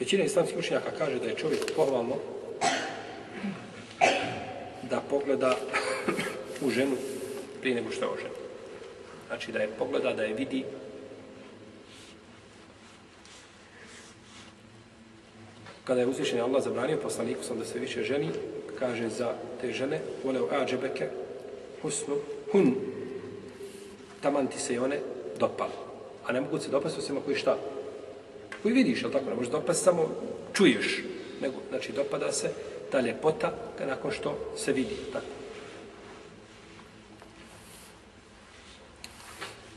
Većina islamskih učenjaka kaže da je čovjek pohvalno da pogleda u ženu prije nego što je ožen. Znači da je pogleda, da je vidi kada je uzvišen Allah zabranio poslaniku sam da se više ženi, kaže za te žene, voleo ađebeke, husnu, hun, taman ti se i one dopali. A ne mogu se dopasti osim ako i šta? Koji vidiš, ali tako, ne možeš dopasti, samo čuješ. Nego, znači, dopada se ta ljepota nakon što se vidi. Tako.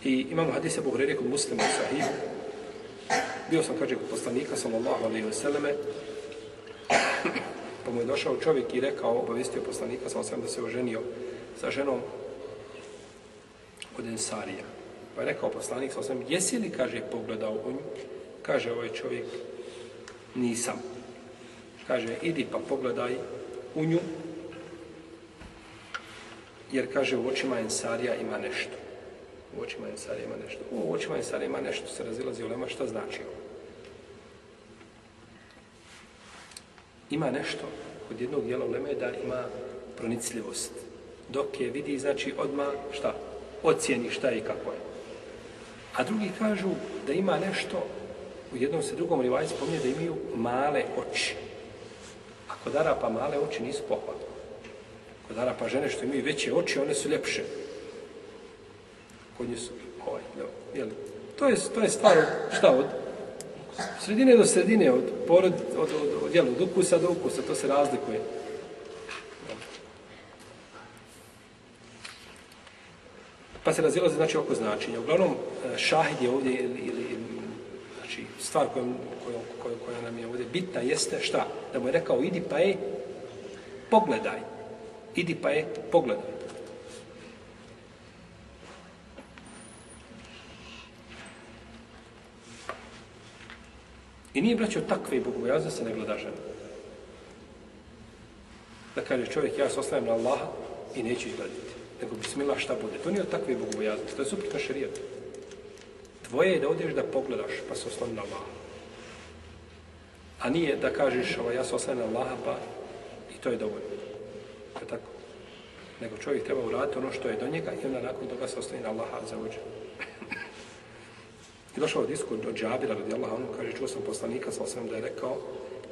I imamo hadise Buhrere kod muslima u sahih. Bio sam, kaže, kod poslanika, sallallahu alaihi wa sallame, pa mu je došao čovjek i rekao, obavistio poslanika, sallallahu alaihi da se oženio sa ženom od Ensarija. Pa je rekao poslanik, sallallahu alaihi jesi li, kaže, pogledao u nju? Kaže ovaj čovjek, nisam. Kaže, idi pa pogledaj u nju, jer kaže, u očima Ensarija ima nešto u očima Ensarija ima nešto. U očima Ensarija ima nešto, se razilazi u lema, šta znači ovo? Ima nešto, kod jednog dijela uleme da ima pronicljivost. Dok je vidi, znači, odma šta? Ocijeni šta je i kako je. A drugi kažu da ima nešto, u jednom se drugom rivaju spominje da imaju male oči. A kod Arapa male oči nisu pohvalne. Kod Arapa žene što imaju veće oči, one su ljepše kod nje su ovaj, jel, to je, to je stvar od, šta od sredine do sredine, od, porod, od, od, od, jel, od ukusa do ukusa, to se razlikuje. Pa se razilaze znači oko značenja. Uglavnom, eh, šahid je ovdje ili, ili znači, stvar koja, koja, koja, koja nam je ovdje bitna jeste šta? Da mu je rekao, idi pa je, pogledaj. Idi pa je, pogledaj. I nije braćo takve bogobojazne se ne gleda žena. Da kaže čovjek, ja se ostavim na Allaha i neću izgledati. Nego bismillah šta bude. To nije od takve bogobojazne. To je suprotno šarijetu. Tvoje je da odeš da pogledaš pa se osloni na Allaha. A nije da kažeš, ovo, ja se ostavim na Allaha pa i to je dovoljno. Je tako. Nego čovjek treba uraditi ono što je do njega i onda nakon toga se osloni na Allaha za uđe. I došao od isku do Džabira, radi Allah, kaže, čuo sam poslanika, sa osvijem da je rekao,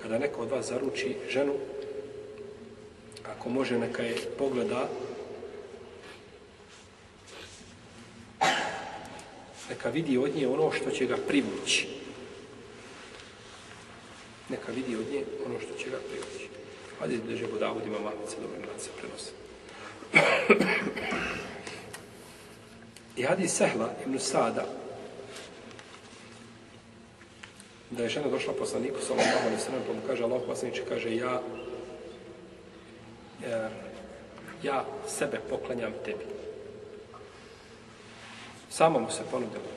kada neko od vas zaruči ženu, ako može, neka je pogleda, neka vidi od nje ono što će ga privući. Neka vidi od nje ono što će ga privući. Hajde, bliže Budavud ima matice, dobro ima se prenose. I hadis Sehla ibn Sada, da je žena došla poslaniku sallallahu alejhi ve sellem pa mu kaže Allah poslanici kaže ja e, ja sebe poklanjam tebi. Samo mu se ponudilo.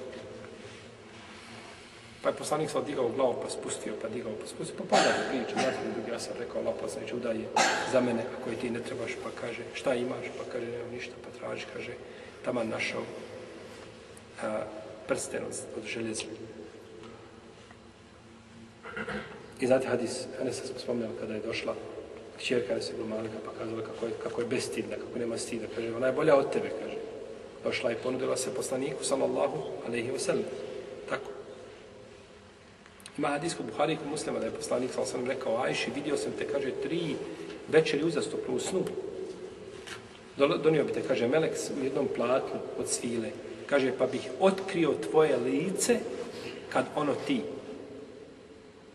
Pa je poslanik sad digao glavu pa spustio, pa digao pa spustio, pa pada do priče, znači drugi ja sam rekao, Allah poslanić, udalje za mene, ako je ti ne trebaš, pa kaže, šta imaš, pa kaže, nema ništa, pa traži, kaže, tamo našao a, prsten od, od željeza. I znate hadis, Enes sam spomnio kada je došla kćerka Enes ibn Malika pa kazala kako je, kako je bestidna, kako nema stida. Kaže, ona je bolja od tebe, kaže. Došla i ponudila se poslaniku, sallallahu alaihi wa sallam. Tako. Ima hadis kod Buhari kod muslima da je poslanik, sallallahu alaihi rekao, Ajši, vidio sam te, kaže, tri večeri uzastopno u snu. Donio bi te, kaže, Melek u jednom platnu od svile. Kaže, pa bih otkrio tvoje lice kad ono ti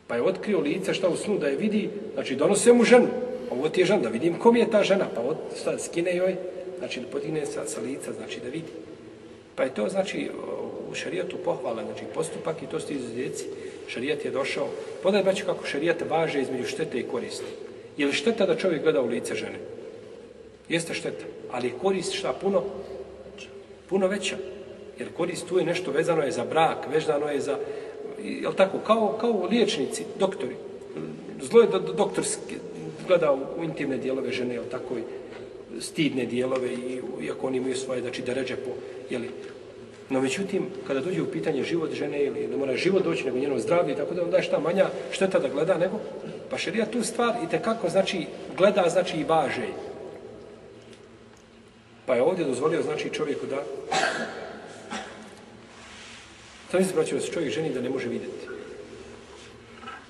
Pa je otkrio lice šta u snu da je vidi, znači donose mu ženu. Pa ovo ti je žena, da vidim kom je ta žena. Pa od, šta, skine joj, znači da podigne sa, sa lica, znači da vidi. Pa je to znači u šarijatu pohvala, znači postupak i to ste izuzetci. Šarijat je došao. Podaj baći kako šarijat važe između štete i koristi. Je li šteta da čovjek gleda u lice žene? Jeste šteta. Ali korist šta puno? Puno veća. Jer korist tu je nešto vezano je za brak, vezano je za jel tako, kao, kao liječnici, doktori. Zlo je da doktor gleda u, u intimne dijelove žene, jel tako, stidne dijelove, i, iako oni imaju svoje, znači, da ređe po, jeli, No, međutim, kada dođe u pitanje život žene ili ne mora život doći nego njeno zdravlje, tako da onda je šta manja šteta da gleda nego, pa šerija tu stvar i te kako znači gleda, znači i važe. Pa je ovdje dozvolio, znači čovjeku da Sam se braćio da se čovjek ženi da ne može vidjeti.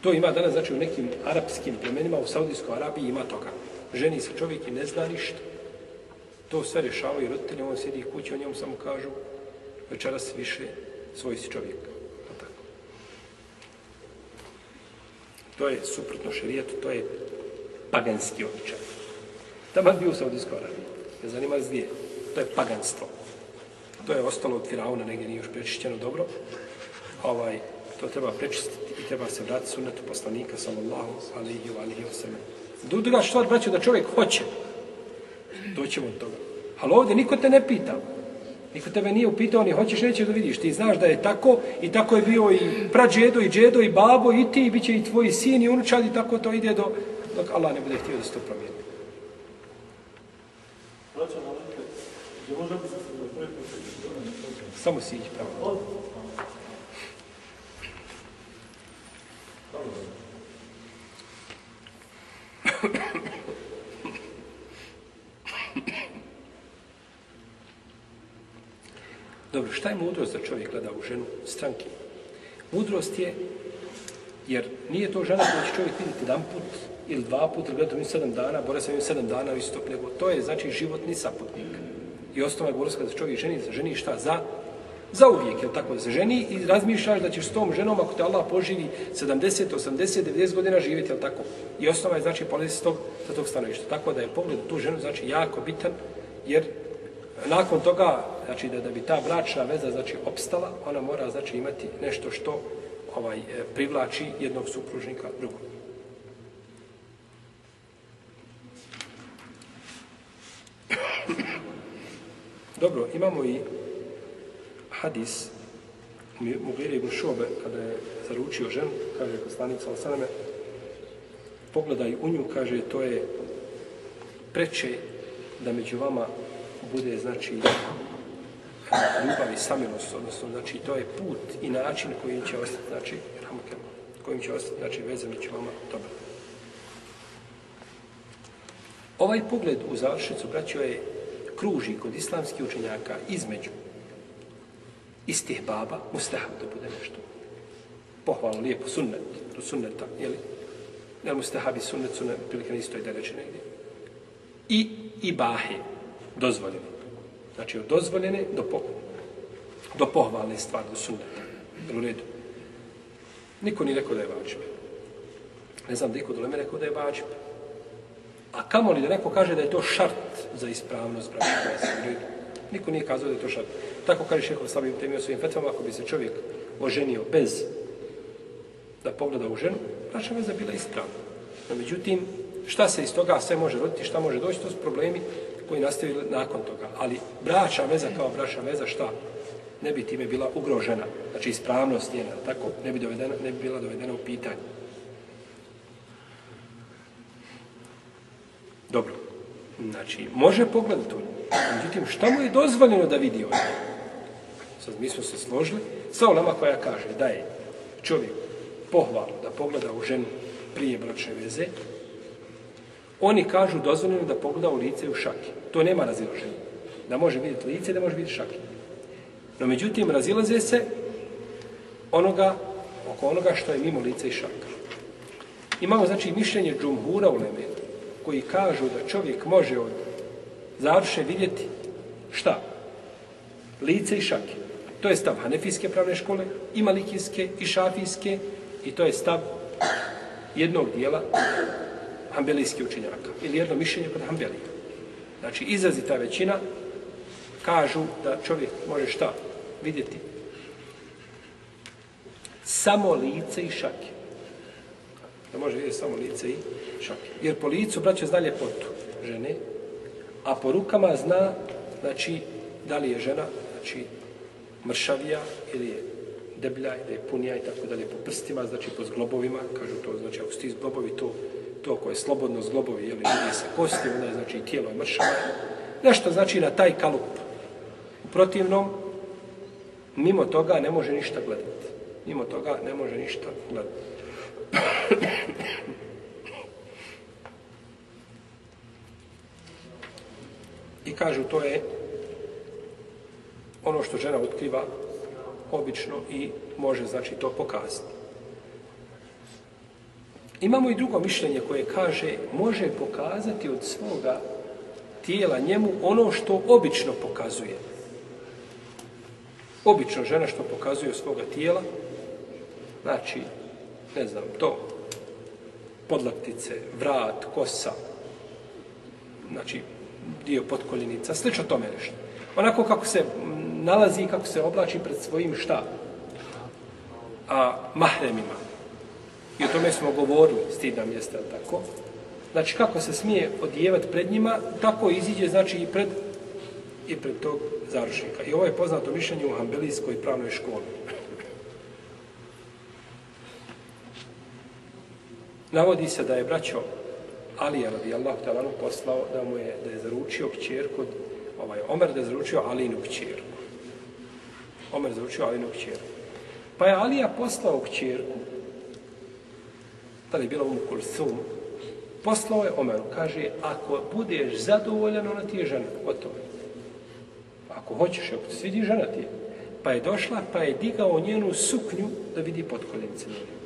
To ima danas, znači, u nekim arapskim plemenima, u Saudijskoj Arabiji ima toga. Ženi se čovjek i ne zna ništa. To sve rješavaju roditelji, on sjedi kući, on njemu samo kažu večeras više svoj si čovjek. Pa tako. To je suprotno šerijetu, to je paganski običaj. Tamo bio u Saudijskoj Arabiji. Ne zanima se gdje. To je paganstvo. To je ostalo od Firauna, negdje nije još prečišćeno dobro. Ovaj, to treba prečistiti i treba se vratiti sunnetu poslanika, sallallahu alaihi wa alaihi wa sallam. Druga što braću da čovjek hoće, doćemo od toga. Ali ovdje niko te ne pita. Niko tebe nije upitao, ni hoćeš, neće da vidiš. Ti znaš da je tako i tako je bio i prađedo i džedo i babo i ti, i bit će i tvoji sin i unučad i tako to ide do, dok Allah ne bude htio da se to promijeni. Samo siđi pravo. Dobro, šta je mudrost da čovjek gleda u ženu stranki? Mudrost je, jer nije to žena koja će čovjek vidjeti jedan put ili dva put, ili gledati sedam dana, bore se sedam dana u istop, nego to je znači životni saputnik. I osnova je borska da čovjek ženi, za ženi šta za? Za uvijek, je tako da se ženi i razmišljaš da ćeš s tom ženom, ako te Allah poživi 70, 80, 90 godina živjeti, jel tako? I osnova je znači polezi s tog, sa tog stanovišta. Tako da je pogled tu ženu znači jako bitan, jer nakon toga, znači da, da bi ta bračna veza znači opstala, ona mora znači imati nešto što ovaj e, privlači jednog supružnika drugog. Dobro, imamo i hadis Mugire ibn Šobe, kada je zaručio ženu, kaže poslanica Osaname, pogledaj u nju, kaže, to je preče da među vama bude, znači, ljubav i samilost, odnosno, znači, to je put i način kojim će ostati, znači, kojim će ostati, znači, veza među vama dobro. Ovaj pogled u završnicu, braćo, je kruži kod islamskih učenjaka između istih baba, mustahab da bude nešto. Pohvalno, lijepo, sunnet, do sunneta, jeli? Jer mustahab i sunnet su na prilike na istoj dereči negdje. I, i bahe, dozvoljene. Znači, od dozvoljene do, po, do pohvalne stvari, do sunneta. Jel u redu? Niko ni rekao da je vađib. Ne znam da je kod rekao da je vađib. A kamo li da neko kaže da je to šart za ispravnost braća? Niko nije kazao da je to šart. Tako kaže šeho slabim temio svojim fetvama, ako bi se čovjek oženio bez da pogleda u ženu, braća veza bila ispravna. No, međutim, šta se iz toga sve može roditi, šta može doći, to su problemi koji nastaju nakon toga. Ali braća veza kao braća veza, šta? Ne bi time bila ugrožena. Znači, ispravnost njena, tako, ne bi, dovedena, ne bi bila dovedena u pitanje. Dobro. Znači, može pogledati u nju. Međutim, šta mu je dozvoljeno da vidi od Sad, mi smo se složili sa olama koja kaže da je čovjek pohval da pogleda u ženu prije bračne veze, oni kažu dozvoljeno da pogleda u lice i u šaki. To nema razilaženja. Da može vidjeti lice, da može vidjeti šaki. No, međutim, razilaze se onoga, oko onoga što je mimo lice i šaka. Imamo, znači, mišljenje džumhura u Lemenu, koji kažu da čovjek može od završe vidjeti šta? Lice i šake. To je stav Hanefijske pravne škole, i Malikijske, i Šafijske, i to je stav jednog dijela hambelijskih učenjaka. Ili jedno mišljenje kod hambelija. Znači, izrazi ta većina kažu da čovjek može šta vidjeti? Samo lice i šake. Da može vidjeti samo lice i šake. Jer po licu, braće, zna ljepotu žene, a po rukama zna, znači, da li je žena, znači, mršavija ili je deblja ili je punija i tako dalje po prstima, znači po zglobovima, kažu to, znači ako su ti zglobovi, to, to koje je slobodno zglobovi, ili vidi se kosti, onda je znači tijelo je mršavo. Nešto znači na taj kalup. U protivnom, Mimo toga ne može ništa gledati. Mimo toga ne može ništa gledati. I kažu to je ono što žena otkriva obično i može znači to pokazati. Imamo i drugo mišljenje koje kaže može pokazati od svoga tijela njemu ono što obično pokazuje. Obično žena što pokazuje od svoga tijela, znači, ne znam, to, podlaktice, vrat, kosa, znači, dio potkoljenica, slično tome nešto. Onako kako se nalazi kako se oblači pred svojim šta? A, mahremima. I o tome smo govorili, stidna mjesta, tako? Znači, kako se smije odjevati pred njima, tako iziđe, znači, i pred, i pred tog zaručnika. I ovo je poznato mišljenje u Hambelijskoj pravnoj školi. Navodi se da je braćo Alija radi Allah talanu poslao da mu je da je zaručio kćerku ovaj Omer da je zaručio Alinu kćerku. Omer zaručio Alinu kćerku. Pa je Alija poslao kćerku da li je bila Umu Kulsum, poslao je Omeru, kaže, ako budeš zadovoljan, ona ti je žena, gotovo. Ako hoćeš, ako ti svidi žena ti je. Pa je došla, pa je digao njenu suknju da vidi potkoljenice njene.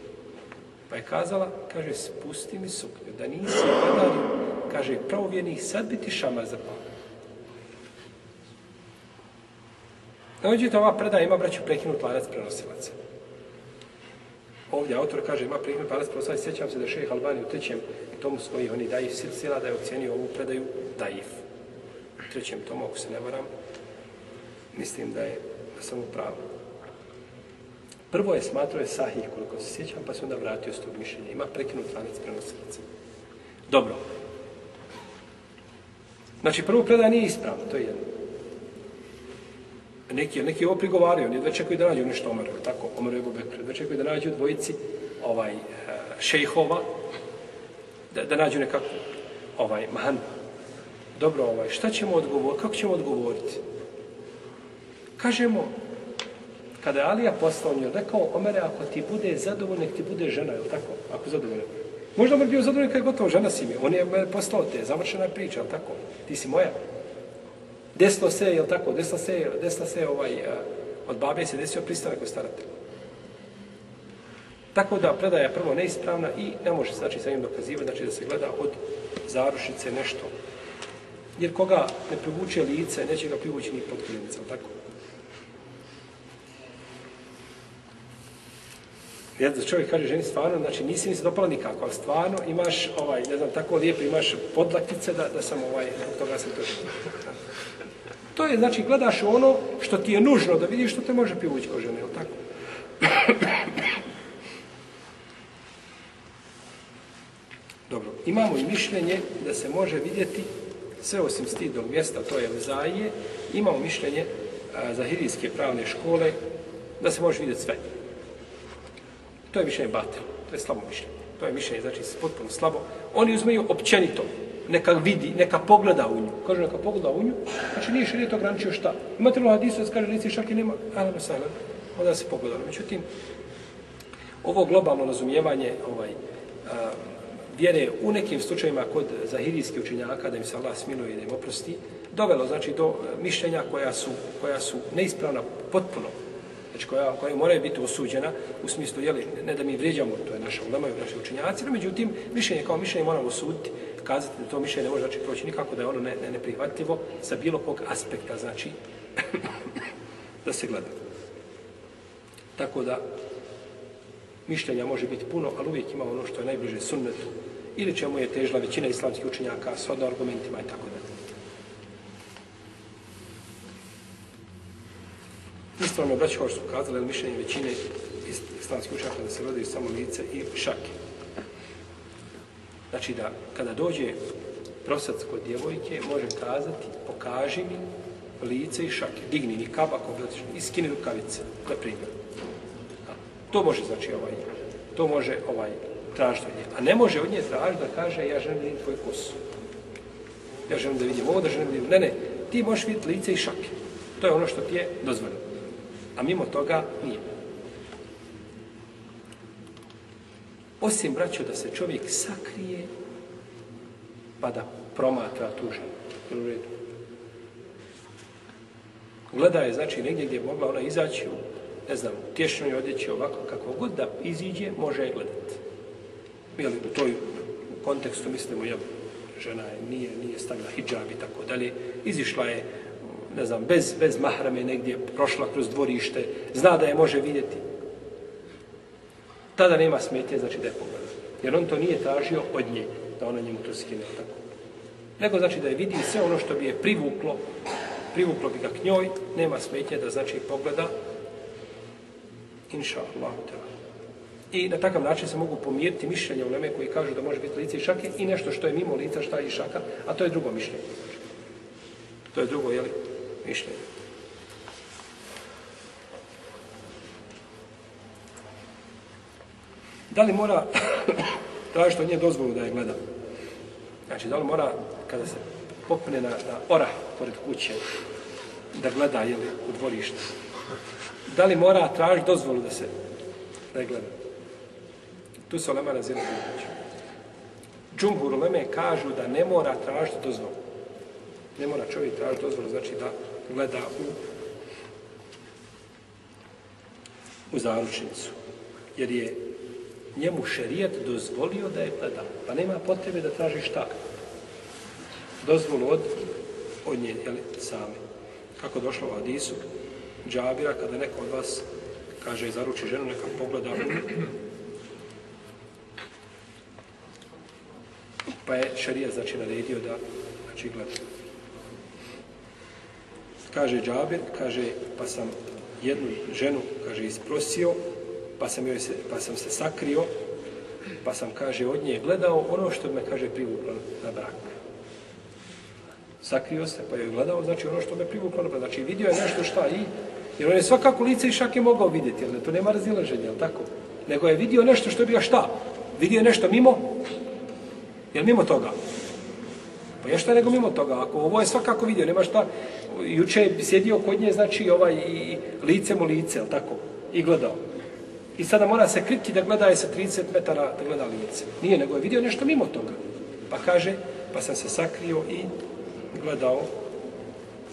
Pa je kazala, kaže, spusti mi suknju, da nisi gledali, kaže, pravovjenih, sad bi ti šamar zapala. Dođite, ova predaja ima, braću, prekinut lanac prenosilaca. Ovdje autor kaže, ima prekinut lanac prenosilaca, sjećam se da šejh Albani u trećem tomu svoji, oni daju silsila, da je ocjenio ovu predaju daif. U trećem tomu, ako se ne varam, mislim da je, da sam u pravu. Prvo je smatrao je sahih, koliko se sjećam, pa se onda vratio s tog mišljenja. Ima prekinut lanac prenosilaca. Dobro. Znači, prvo predaja nije ispravno, to je jedno. Neki, neki ovo prigovaraju, oni da čekaju da nađu nešto Omeru, tako, Omeru je Bekr, da čekaju da nađu dvojici ovaj, eh, šejhova, da, da nađu nekako ovaj, man. Dobro, ovaj, šta ćemo odgovoriti, kako ćemo odgovoriti? Kažemo, kada je Alija poslao nju, rekao, Omere, ako ti bude zadovoljno, ti bude žena, je tako? Ako zadovoljno. Možda Omer bio zadovoljno kada je gotovo žena si mi. On je poslao te, završena je priča, je tako? Ti si moja. Desno se, je tako? Desno se, desno se ovaj, eh, od babe se desio pristanak od staratelja. Tako da predaja prvo neispravna i ne može znači sa njim dokazivati, znači da se gleda od zarušice nešto. Jer koga ne privuče lice, neće ga privući ni pod tako? Jer da čovjek kaže ženi stvarno, znači nisi mi se dopala nikako, ali stvarno imaš, ovaj, ne znam, tako lijepo imaš podlaktice da, da sam ovaj, toga sam to To je, znači, gledaš ono što ti je nužno da vidiš što te može privući kao žene, tako? Dobro, imamo i mišljenje da se može vidjeti sve osim stidnog mjesta, to je Zaije, imamo mišljenje a, zahirijske pravne škole da se može vidjeti sve. To je mišljenje batel, to je slabo mišljenje. To je mišljenje, znači, potpuno slabo. Oni uzmeju općenito, neka vidi, neka pogleda u nju. Kaže, neka pogleda u nju, znači nije širijet ograničio šta. Imate li hadisu, da kaže, šak i nema, ali ne onda se pogleda. Međutim, ovo globalno razumijevanje ovaj, a, vjere u nekim slučajima kod zahirijskih učenjaka da im se Allah smiluje i da im oprosti, dovelo znači do e, mišljenja koja su, koja su neispravna potpuno, znači koja, koja moraju biti osuđena u smislu, jeli, ne da mi vrijeđamo, to je naša ulema i naši učenjaci, no međutim, mišljenje kao mišljenje moramo osuditi, kazati da to mišljenje ne može znači, proći nikako, da je ono ne, ne, neprihvatljivo sa bilo kog aspekta, znači, da se gleda. Tako da, mišljenja može biti puno, ali uvijek ima ono što je najbliže sunnetu, ili čemu je težila većina islamskih učenjaka s odno argumentima i tako dalje. Ispravno, braći, kao što su kazali, mišljenje većine islamskih učenjaka da se gledaju samo lice i šake. Znači da kada dođe prosac kod djevojke, može kazati, pokaži mi lice i šake, digni mi kaba ako gledaš, i skini rukavice, na primjer. To može, znači, ovaj, to može ovaj, tražiti od nje. A ne može od nje tražiti da kaže ja želim da vidim tvoj kosu. Ja želim da vidim ovo, da želim da vidim... Ne, ne, ti možeš vidjeti lice i šake. To je ono što ti je dozvoljeno. A mimo toga nije. Osim, braćo, da se čovjek sakrije, pa da promatra tu ženu. U redu. Gleda je, znači, negdje gdje je mogla ona izaći ne znam, tješnoj odjeći ovako, kako god da iziđe, može je gledati. Jel, u toj kontekstu mislimo, jel, žena je, nije, nije stavila hijab i tako dalje, izišla je, ne znam, bez, bez mahrame negdje, prošla kroz dvorište, zna da je može vidjeti. Tada nema smetje, znači da je pogleda. Jer on to nije tražio od nje, da ona njemu to skine, tako. Nego znači da je vidi sve ono što bi je privuklo, privuklo bi ga k njoj, nema smetje da znači pogleda, inša Allah, I na takav način se mogu pomiriti mišljenja u Leme koji kažu da može biti lice i šake i nešto što je mimo lica šta je i šaka, a to je drugo mišljenje. To je drugo, jeli, mišljenje. Da li mora tražiti od nje dozvolu da je gleda? Znači, da li mora, kada se popne na, na ora pored kuće, da gleda, jeli, u dvorište? Da li mora tražiti dozvolu da se da je gleda? Tu se Olema razine budući. Džumhur Oleme kažu da ne mora tražiti dozvolu. Ne mora čovjek tražiti dozvolu, znači da gleda u u zaručnicu. Jer je njemu šerijat dozvolio da je gleda. Pa nema potrebe da traži šta? Dozvolu od, od nje, jel, same. Kako došlo u Adisu, džabira, kada neko od vas kaže, zaruči ženu, neka pogleda Pa je šarija znači naredio da znači gleda. Kaže Džabir, kaže, pa sam jednu ženu, kaže, isprosio, pa sam, joj se, pa sam se sakrio, pa sam, kaže, od nje gledao ono što me, kaže, privuklo na brak. Sakrio se, pa je gledao, znači, ono što me privuklo na brak. Znači, vidio je nešto šta i, jer on je svakako lice i šake mogao vidjeti, ali to nema razilaženja, jel tako? Nego je vidio nešto što je bio šta? Vidio je nešto mimo Jel mimo toga? Pa je šta nego mimo toga? Ako ovo je svakako vidio, nema šta, juče je sjedio kod nje, znači ovaj, i lice mu lice, jel tako? I gledao. I sada mora se kriti da gleda je sa 30 metara da gleda lice. Nije, nego je vidio nešto mimo toga. Pa kaže, pa sam se sakrio i gledao,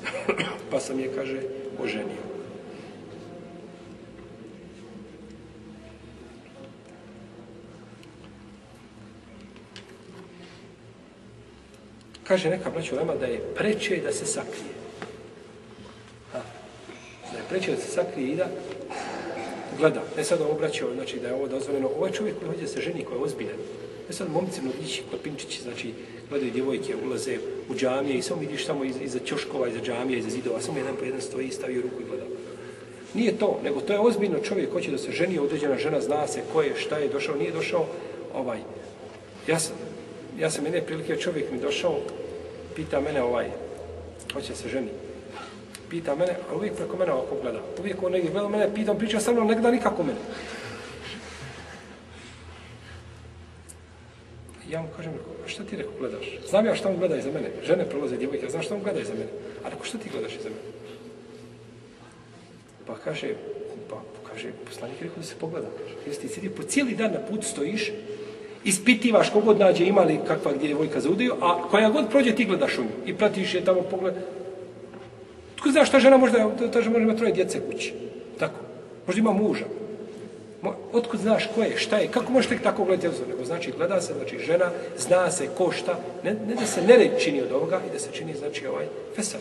pa sam je, kaže, oženio. Kaže neka braća Lema da je preče da se sakrije. Ha. Da je preče da se sakrije i da gleda. Ne sad ovo znači da je ovo dozvoljeno. Ovaj čovjek koji hoće se ženi, koji je ozbiljan. Ne sad momci, mladići, klopinčići, znači gledaju djevojke, ulaze u džamije i samo vidiš tamo iza, iza ćoškova, iza džamija, iza zidova, samo jedan po jedan stoji i stavio ruku i gleda. Nije to, nego to je ozbiljno čovjek hoće da se ženi, određena žena zna se ko je, šta je došao, nije došao ovaj. Ja sam, ja sam jedne prilike čovjek mi došao, pita mene ovaj, hoće se ženi. Pita mene, a uvijek preko mene ovako gleda. Uvijek on negdje gleda mene, pitam, priča sa mnom, ne gleda nikako mene. Ja mu kažem, šta ti rekao gledaš? Znam ja šta on gleda iza mene. Žene prolaze, djevojke, ja znam šta on gleda iza mene. A rekao, šta ti gledaš iza mene? Pa kaže, pa, pa kaže, poslanik rekao da se pogleda. Jesi ti sidi po cijeli dan na put stojiš, ispitivaš kogod nađe imali kakva gdje je vojka za a koja god prođe ti gledaš u nju i pratiš je tamo pogled. Tko zna šta žena možda, ta žena može ima troje djece kući. Tako. Možda ima muža. Otkud znaš ko je, šta je, kako možeš tek tako gledati uzor? Nego znači gleda se, znači žena, zna se ko šta, ne, ne da se ne čini od ovoga i da se čini znači ovaj fesad.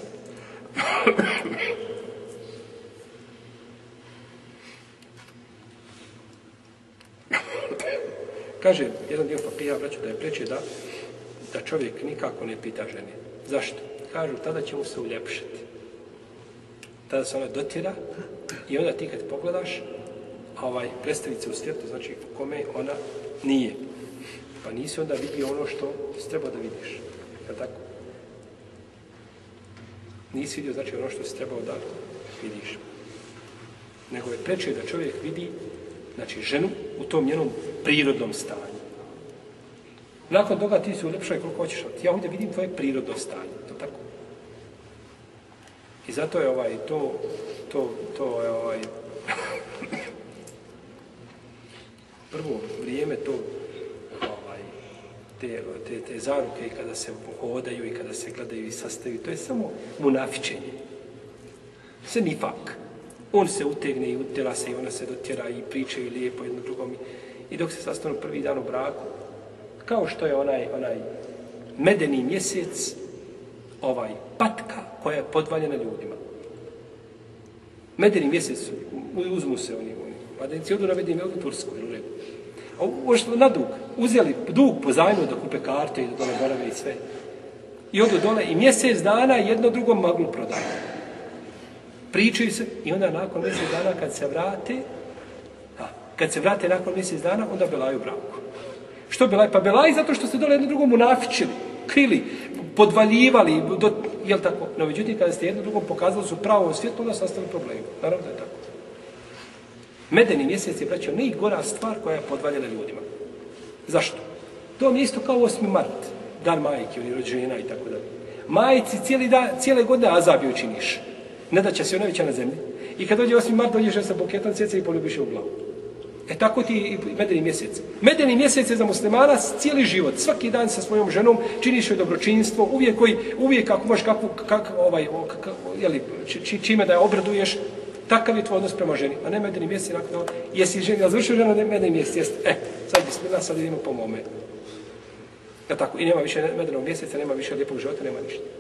Kaže jedan dio papija, braću, da je preče da, da čovjek nikako ne pita žene. Zašto? Kažu, tada će mu se uljepšati. Tada se ona dotjera i onda ti kad pogledaš, ovaj, predstavit se u svijetu, znači u kome ona nije. Pa nisi onda vidio ono što si trebao da vidiš. Je tako? Nisi vidio znači ono što si trebao da vidiš. Nego je preče da čovjek vidi znači ženu u tom njenom prirodnom stanju. Nakon toga ti se ulepšaj koliko hoćeš. Ja ovdje vidim tvoje prirodno stanje. I zato je ovaj, to, to, to je ovaj, prvo vrijeme to ovaj, te, te, te zaruke i kada se hodaju i kada se gledaju i sastaju, to je samo munafičenje. Se ni fak. On se utegne i utjela se i ona se dotjera i pričaju lijepo jedno drugom. I dok se sastanu prvi dan u braku, kao što je onaj, onaj medeni mjesec, ovaj patka koja je podvaljena ljudima. Medeni mjesec, uzmu se oni, oni. Madenci odu na medeni u Tursku, ili u redu. A ušli na dug, uzeli dug po zajmu da kupe karte i da dole borave i sve. I odu dole i mjesec dana jedno drugom maglu prodaju. Pričaju se i onda nakon mjesec dana kad se vrate, a, kad se vrate nakon mjesec dana, onda belaju braku. Što belaj? Pa belaj zato što se dole jedno drugom unafičili, krili, podvaljivali, do, jel tako? No, međutim, kada ste jedno drugom pokazali su pravo svjetlo, onda sastavili problemu. Naravno da je tako. Medeni mjesec je, braćo, najgora stvar koja je podvaljena ljudima. Zašto? To mi je isto kao 8. mart, dan majke, ili rođena i tako dalje. Majici cijeli dan, cijele godine azabi učiniš. Ne da će se ona veća na zemlji. I kad dođe 8. mart, dođeš sa buketom cjeca i poljubiš u glavu. E tako ti i medeni mjesec. Medeni mjesec je za muslimana cijeli život. Svaki dan sa svojom ženom činiš joj dobročinstvo. Uvijek, koji, uvijek kako možeš kakvu, kak, ovaj, kak, jeli, či, čime da je obraduješ, takav je tvoj odnos prema ženi. A ne medeni mjesec. Nakon toga, jesi ženi, ja završio žena, ne medeni mjesec. Jest. E, sad bismillah, sad idemo po mome. Ja tako, i nema više medenog mjeseca, nema više lijepog života, nema ništa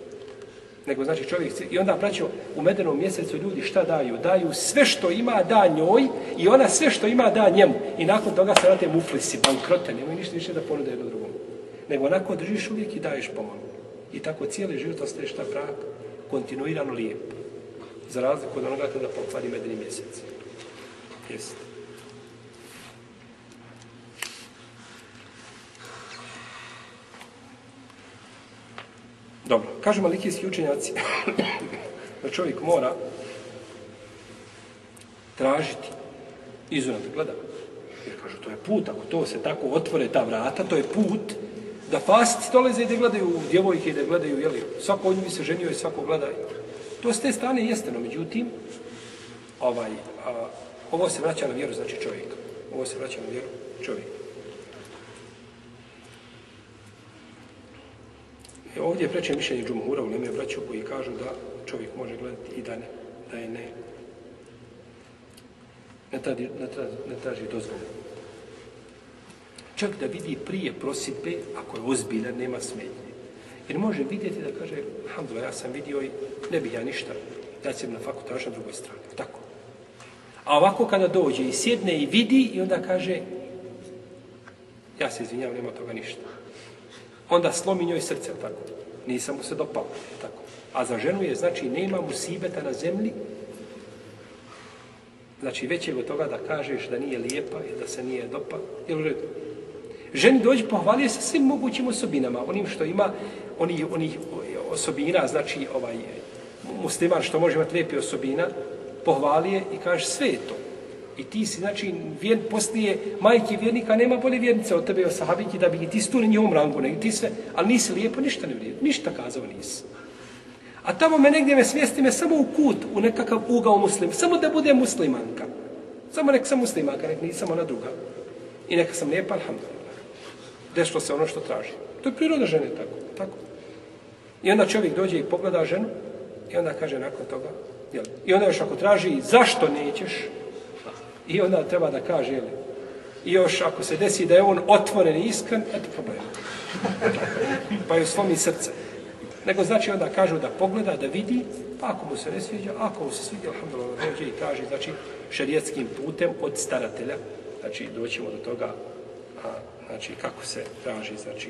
nego znači čovjek i onda braćo u medenom mjesecu ljudi šta daju? Daju sve što ima da njoj i ona sve što ima da njemu. I nakon toga se rade muflisi bankrote nemoj ništa više da ponude jedno drugom. Nego onako držiš uvijek i daješ pomalo i tako cijeli život ostaješ ta brak kontinuirano lijep za razliku od onoga kada pokvari medeni mjesec. Jeste Dobro, kažu malikijski učenjaci da čovjek mora tražiti izunat gleda. Jer kažu, to je put, ako to se tako otvore ta vrata, to je put da fasci dolaze i da gledaju djevojke i da gledaju, jeli, svako od njih se ženio i svako gleda. To s te strane jeste, no međutim, ovaj, a, ovo se vraća na vjeru, znači čovjeka. Ovo se vraća na vjeru čovjeka. E ovdje je preče mišljenje džumhura u Leme braću koji kažu da čovjek može gledati i da ne, da je ne. Ne traži, ne traži, ne traži dozvolu. Čak da vidi prije prosipe, ako je ozbiljan, nema smetnje. Jer može vidjeti da kaže, alhamdulillah, ja sam vidio i ne bih ja ništa, ja sam na faku tražiti na drugoj strani. Tako. A ovako kada dođe i sjedne i vidi i onda kaže, ja se izvinjam, nema toga ništa onda slomi njoj srce, tako. Nisam mu se dopao, tako. A za ženu je, znači, nema mu sibeta na zemlji, znači, već je od toga da kažeš da nije lijepa i da se nije dopao, jel u redu. Ženi dođe pohvalio sa svim mogućim osobinama, onim što ima, oni, oni osobina, znači, ovaj, musliman što može imati lijepi osobina, pohvalije i kaže sve je to. I ti si, znači, vjer, poslije majke vjernika, nema bolje vjernice od tebe, o sahabiki, da bi ti stu na njihovom rangu, nego ti sve, ali nisi lijepo, ništa ne vrijedi, ništa kazao nisi. A tamo me negdje me svijesti me samo u kut, u nekakav ugao muslim, samo da bude muslimanka. Samo nek sam muslimanka, nek nisam ona druga. I neka sam lijepa, alhamdulillah. Dešlo se ono što traži. To je priroda žene, tako. tako. I onda čovjek dođe i pogleda ženu, i onda kaže nakon toga, jel? i onda još ako traži, zašto nećeš, I onda treba da kaže, jel, i još ako se desi da je on otvoren i iskren, eto problem. pa je slomi srce. Nego znači onda kažu da pogleda, da vidi, pa ako mu se ne sviđa, ako mu se sviđa, alhamdulillah, dođe i kaže, znači, šarijetskim putem od staratelja, znači, doćemo do toga, a, znači, kako se traži, znači,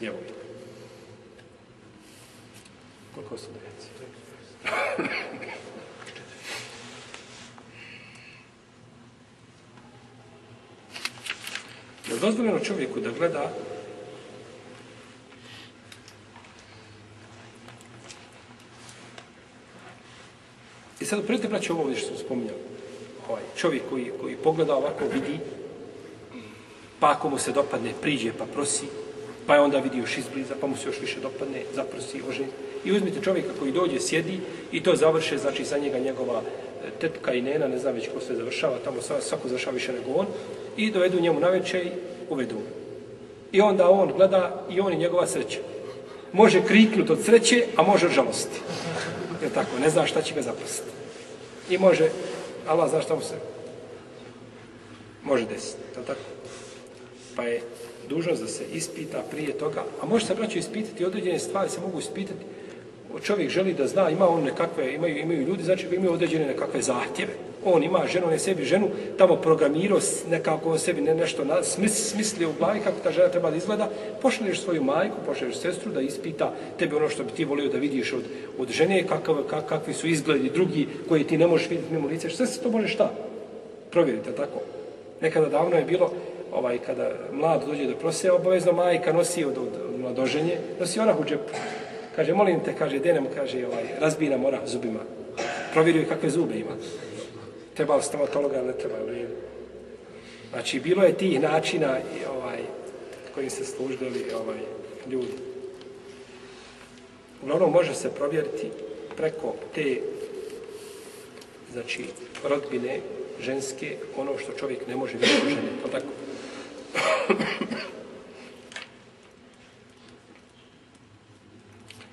djevojka. Koliko su djeci? Je li dozvoljeno čovjeku da gleda I sad prijatelj braće ovo što sam spominjao. Ovaj, čovjek koji, koji pogleda ovako vidi, pa ako mu se dopadne, priđe pa prosi, pa je onda vidi još izbliza, pa mu se još više dopadne, zaprosi, oženi. I uzmite čovjeka koji dođe, sjedi i to završe, znači za njega njegova e, tetka i nena, ne znam već ko sve završava, tamo svako završava više nego on, i dovedu njemu na večer i uvedu. I onda on gleda i on i njegova sreća. Može kriknuti od sreće, a može od žalosti. Je tako, ne zna šta će ga zaprositi. I može, Allah zna šta mu se može desiti. Je tako? Pa je dužnost da se ispita prije toga, a može se braću, ispitati, određene stvari se mogu ispitati, čovjek želi da zna, ima on nekakve, imaju, imaju ljudi, znači imaju određene nekakve zahtjeve. On ima ženu, on je sebi ženu, tamo programirao nekako on sebi ne, nešto na, smis, smislio u glavi kako ta žena treba da izgleda, pošalješ svoju majku, pošalješ sestru da ispita tebe ono što bi ti volio da vidiš od, od žene, kakav, kak, kakvi su izgledi drugi koji ti ne možeš vidjeti mimo lice, sve se to može šta? Provjerite, tako? Nekada davno je bilo, ovaj kada mlad dođe do prose, obavezno majka nosi od, od, od mladoženje, nosi ona u džepu. Kaže, molim te, kaže, denem, kaže, ovaj, razbira mora zubima. Provjerio kakve zube ima. Treba li stomatologa, ne treba li. Znači, bilo je tih načina i, ovaj, kojim se služili ovaj, ljudi. Uglavnom, može se provjeriti preko te znači, rodbine ženske, ono što čovjek ne može vidjeti žene. To tako.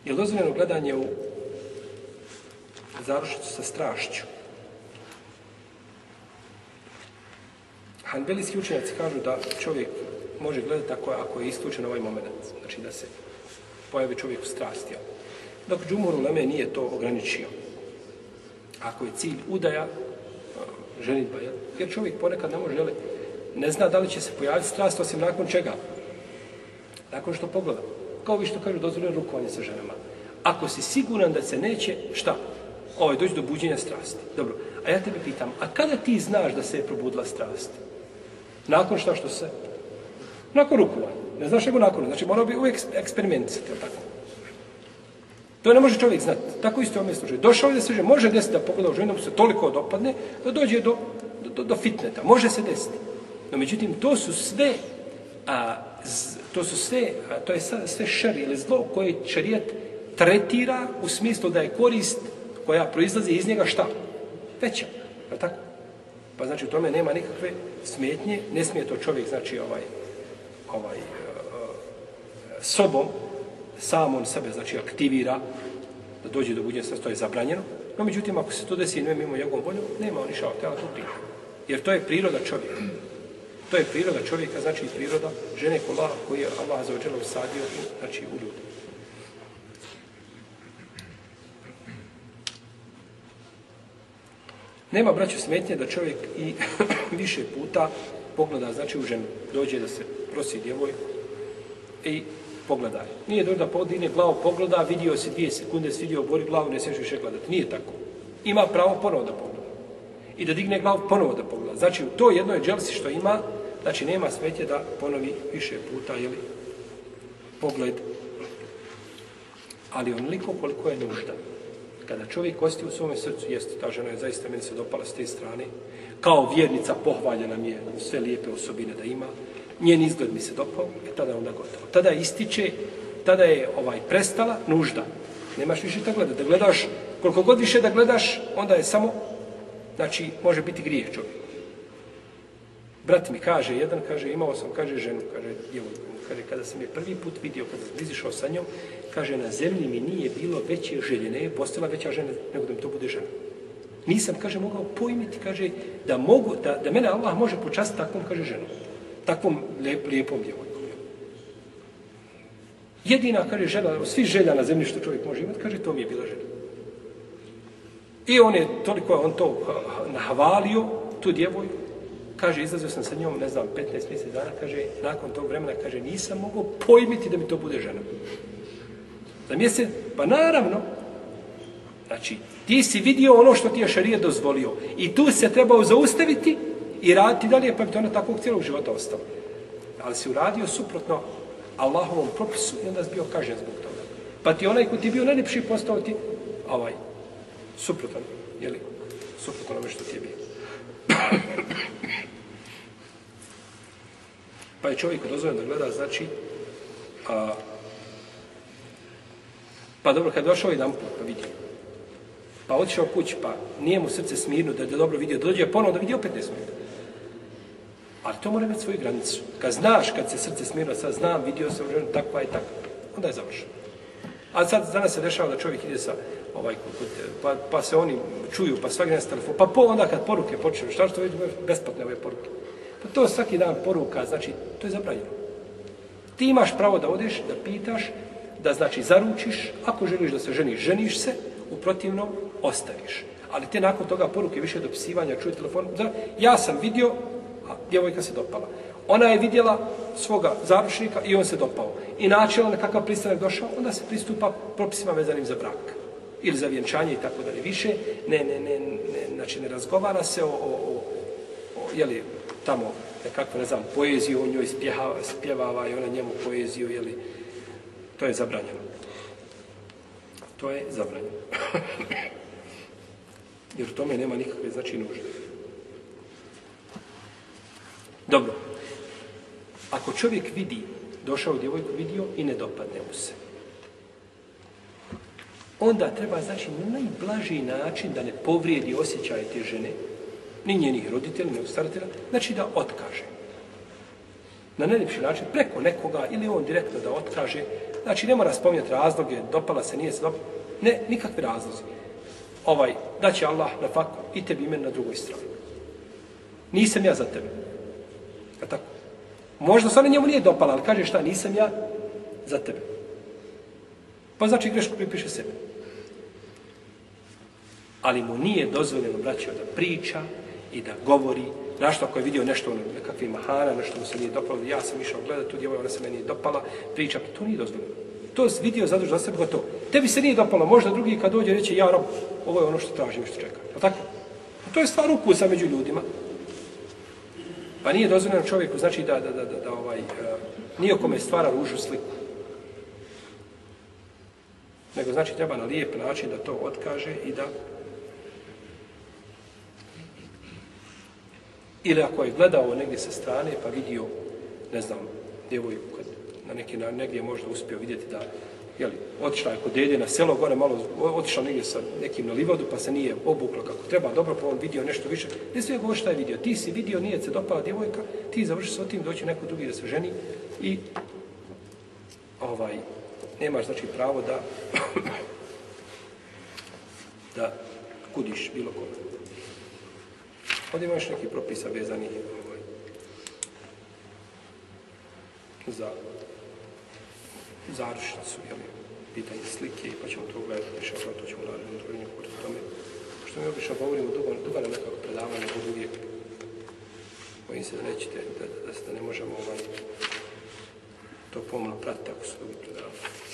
Je li dozvoljeno gledanje u zarušicu sa strašću? Hanbelijski učenjaci kažu da čovjek može gledati ako je, ako je isključen ovaj moment. Znači da se pojavi čovjek u strasti. Dok Džumur Uleme nije to ograničio. Ako je cilj udaja, ženitba, jel? jer čovjek ponekad ne može, jel, ne zna da li će se pojaviti strast, osim nakon čega? Nakon što pogleda. Kao vi što kažu, dozvoljeno rukovanje sa ženama. Ako si siguran da se neće, šta? Ovo je doći do buđenja strasti. Dobro, a ja tebe pitam, a kada ti znaš da se je probudila strast? Nakon šta što se? Nakon rukovanja. Ne znaš nego nakon. Znači, mora bi uvijek eksperimentisati, tako? To ne može čovjek znati. Tako isto je slučaju. Došao je da se že može desiti da pogleda u ženu, da mu se toliko dopadne, da dođe do, do, do fitneta. Može se desiti. No, međutim, to su sve, a, to su sve, to je sve šer ili zlo koje šarijat tretira u smislu da je korist koja proizlazi iz njega šta? Veća. Je tako? Pa znači u tome nema nikakve smetnje, ne smije to čovjek, znači ovaj, ovaj, e, e, sobom sam on sebe znači aktivira da dođe do buđenstva, to je zabranjeno. No, međutim, ako se to desi ne mimo njegovom voljom, nema on išao tela tu prije. Jer to je priroda čovjeka. To je priroda čovjeka, znači priroda žene kola koji je Allah za ođelo usadio znači, u ljudi. Nema braću smetnje da čovjek i više puta pogleda, znači u ženu, dođe da se prosi djevojku i pogledaj. Nije dobro da podine glavu pogleda, vidio se dvije sekunde, svidio, bori glavu, ne smiješ više gledati. Nije tako. Ima pravo ponovo da pogleda. I da digne glavu ponovo da pogleda. Znači, u to jednoj dželsi što ima, znači nema smetje da ponovi više puta, jeli, pogled. Ali onoliko koliko je nužda. Kada čovjek osti u svome srcu, jeste, ta žena je zaista meni se dopala s te strane, kao vjernica pohvaljena mi je sve lijepe osobine da ima, njen izgled mi se dopao, i tada je onda gotovo. Tada ističe, tada je ovaj prestala nužda. Nemaš više da gledaš. Da gledaš, koliko god više da gledaš, onda je samo, znači, može biti grijeh čovjek. Brat mi kaže, jedan kaže, imao sam, kaže, ženu, kaže, djevojku, kaže, kada sam je prvi put vidio, kada sam izišao sa njom, kaže, na zemlji mi nije bilo veće želje, ne je postala veća žena, nego da mi to bude žena. Nisam, kaže, mogao pojmiti, kaže, da mogu, da, da mene Allah može počastiti takvom, kaže, ženom takvom lijep, lijepom djevojkom. Jedina, kaže, žena, svi želja na zemlji što čovjek može imati, kaže, to mi je bila žena. I on je toliko, on to nahvalio, tu djevojku, kaže, izlazio sam sa njom, ne znam, 15 mjesec dana, kaže, nakon tog vremena, kaže, nisam mogao pojmiti da mi to bude žena. Za mjesec, pa naravno, znači, ti si vidio ono što ti je šarija dozvolio i tu se trebao zaustaviti i raditi dalje, pa bi to ona takvog cijelog života ostalo. Ali si uradio suprotno Allahovom propisu i onda si bio kažen zbog toga. Pa ti onaj ko ti bio najljepši postao ti ovaj, suprotan, jeli, suprotno onome što ti je bio pa je čovjek dozvoljeno da gleda, znači, A, pa dobro, kad je došao jedan put, pa vidio. Pa otišao kući, pa nije mu srce smirno da je dobro vidio, dođe ponovno da vidi opet ne smirno. Ali to mora imati svoju granicu. Kad znaš, kad se srce smirno, sad znam, vidio sam ženu, takva i tako, onda je završeno. A sad danas se dešava da čovjek ide sa ovaj kod, pa, pa se oni čuju, pa svaki dan telefon, pa po, onda kad poruke počnu, šta što vidi besplatne ove poruke? Pa to svaki dan poruka, znači, to je zabranjeno. Ti imaš pravo da odeš, da pitaš, da znači zaručiš, ako želiš da se ženiš, ženiš se, u protivnom ostaviš. Ali te nakon toga poruke više dopisivanja, čuje telefon, da, ja sam vidio, a djevojka se dopala. Ona je vidjela svoga zaručnika i on se dopao. I načelo na kakav pristanak došao, onda se pristupa propisima vezanim za brak. Ili za vjenčanje i tako dalje. Više ne, ne, ne, ne, znači ne razgovara se o, o, o, o jeli, tamo nekako, ne znam, poeziju on njoj spjehava, spjevava i ona njemu poeziju, jeli, to je zabranjeno. To je zabranjeno. Jer u tome nema nikakve, znači, nužde. Dobro. Ako čovjek vidi, došao djevojku, vidio i ne dopadne mu se. Onda treba, znači, na najblažiji način da ne povrijedi osjećaje te žene, ni njenih roditelja, ni staratelja, znači da otkaže. Na najljepši način, preko nekoga, ili on direktno da otkaže, znači ne mora spominjati razloge, dopala se, nije se dopala, ne, nikakve razlozi. Ovaj, da će Allah na faku i tebi imen na drugoj strani. Nisam ja za tebe. A tako? Možda se ona njemu nije dopala, ali kaže šta, nisam ja za tebe. Pa znači grešku pripiše sebe. Ali mu nije dozvoljeno, braćo, da priča i da govori. Našto ako je vidio nešto, ono, nekakvi mahana, nešto mu se nije dopalo, ja sam išao gledati tu djevoj, ona se meni nije dopala, priča, to nije dozvoljeno. To je vidio zadruž za sebe, to. Tebi se nije dopalo, možda drugi kad dođe reće, ja rob, ovo je ono što tražim što čekam. Pa tako? To je stvar ukusa među ljudima. Pa nije dozvoljeno čovjeku, znači da, da, da, da, da ovaj, eh, uh, nije kome stvara ružu sliku. Nego znači treba na lijep način da to otkaže i da ili ako je gledao negdje sa strane pa vidio, ne znam, djevojku kad na neki na negdje možda uspio vidjeti da Jeli, otišla je kod dede na selo gore malo otišla negdje sa nekim na livadu pa se nije obukla kako treba. Dobro pa on vidio nešto više. Ne sve govori šta je vidio. Ti si vidio nije se dopala djevojka ti završi sa tim doći neko drugi da se ženi i ovaj nemaš znači pravo da da kudiš bilo koga. Ovdje imaš neki propisa vezani ovaj, za zarušnicu, jel, pitanje slike, pa ćemo to gledati više, pa to ćemo naravno drugim govoriti tome. Što mi obično govorimo dugo, dugo nam nekako predavanje, budu uvijek bojim se da nećete, da, da, da, da ne možemo ovaj, to pomno pratiti ako su dugi predavanje.